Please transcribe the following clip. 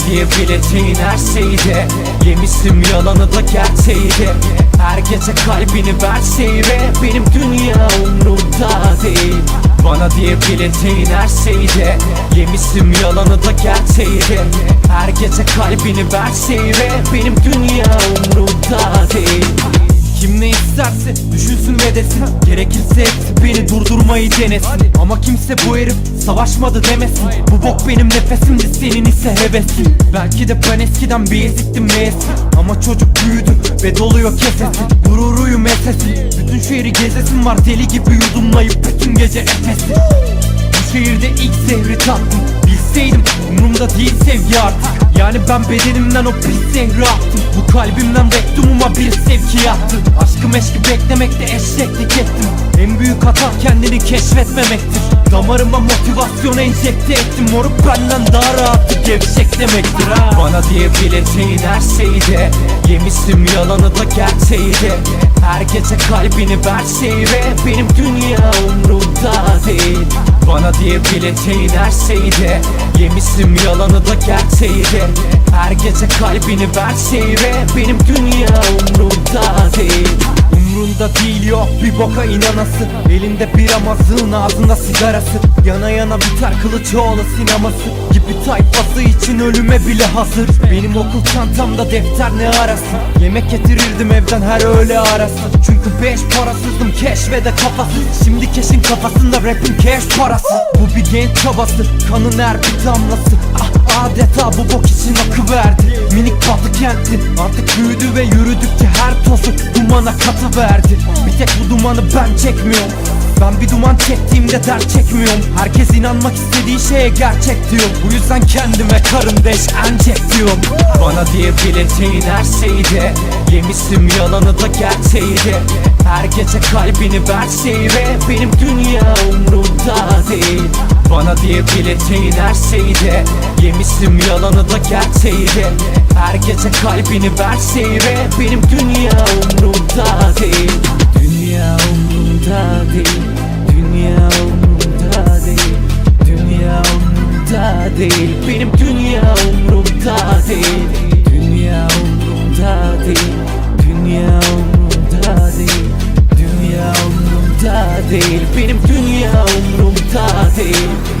diyebileceğin her şeyi de Yemiştim yalanı da gerçeği. Her gece kalbini verseydi Benim dünya umurumda değil. Bana diyebileceğin her şeyi de Yemiştim yalanı da gerçeği. Her gece kalbini verseydi Benim dünya umurumda değil kim ne isterse düşünsün ve desin. Gerekirse hepsi beni durdurmayı denesin. Ama kimse bu herif savaşmadı demesin. Bu bok benim nefesimdi senin ise hevesin. Belki de ben eskiden bir eziktim meğerse Ama çocuk büyüdü ve doluyor kesesi Gururuyum esesi Bütün şehri gezesim var deli gibi yudumlayıp bütün gece efesi bu şehirde ilk zehri tattım Bilseydim umurumda değil sevgi artık. Yani ben bedenimden o pis zehri attım. Bu kalbimden rektumuma bir Meşki beklemekte eşeklik ettim En büyük hata kendini keşfetmemektir. Damarıma motivasyon enjekte ettim. Moruk benden daha rahattı gevşek demektir. Ha Bana diyebileceğin her şeyi de Yemiştim yalanı da gerçeği de. Her gece kalbini verseydi Benim dünya umurumda değil. Bana diyebileceğin her şeyi de Yemiştim yalanı da gerçeği de. Her gece kalbini verseydi Benim dünya umurumda değil Umrunda değil yok bir boka inanası. Elinde bir amazığın ağzında sigarası. Yana yana biter Kılıçoğlu sineması. Gibi tayfası için ölüme bile hazır. Benim okul çantamda defter ne arasın Yemek getirirdim evden her öğle arası. Çünkü beş parasızdım keş ve de kafasız Şimdi keşin kafasında rapin cash parası. Bu bir genç çabası kanın her bir damlası. Ah adeta bu bok için akı verdi. Minik batı kenti artık büyüdü ve yürüdükçe her tozu dumana katı verdi. Bir tek bu dumanı ben çekmiyorum. Ben bir duman çektiğimde dert çekmiyorum. Herkes inanmak istediği şeye gerçek diyor Bu yüzden kendime karın deş encek diyorum. Bana diyebileceğin her şeyi de Yemiştim yalanı da gerçeği. Her gece kalbini verseydi Benim dünya umurumda değil. Bana diyebileceğin her şeyi de yalanı da gerçeği. Her gece kalbini verseydi Benim dünya umurumda değil. Dünya umurumda değil. Dünya umurumda değil. Dünya umurumda değil. Benim dünya umurumda değil. Dünya umurumda değil Benim dünya umurumda değil